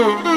Mm.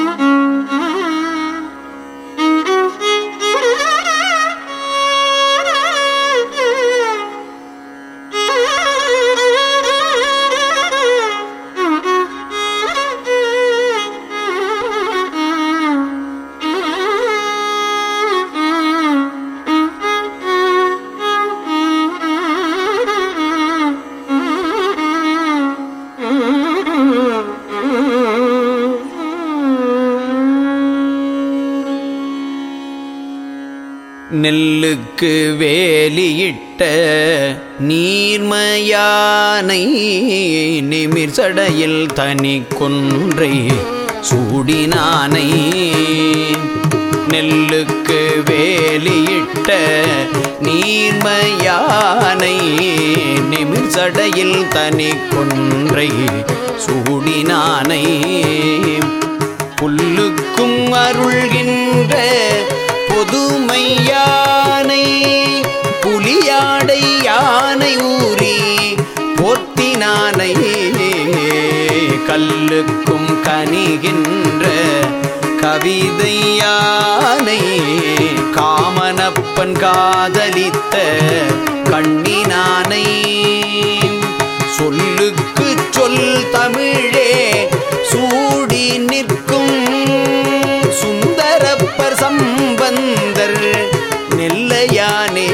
நெல்லுக்கு வேலியிட்ட நீர்மயானை நிமிர் சடையில் தனி கொன்றை சூடினானை. நெல்லுக்கு வேலியிட்ட நீர்மயானை நிமிர் சடையில் தனி கொன்றை சூடினானை. புல்லுக்கும் அருள் பொதுமையானை புலியாடை யானை ஊறி போத்தினானை கல்லுக்கும் கனிகின்ற கவிதை யானை காமனப்பன் காதலித்த கண்ணினானை. சொல்லு வேந்தர் நெல்லையானே.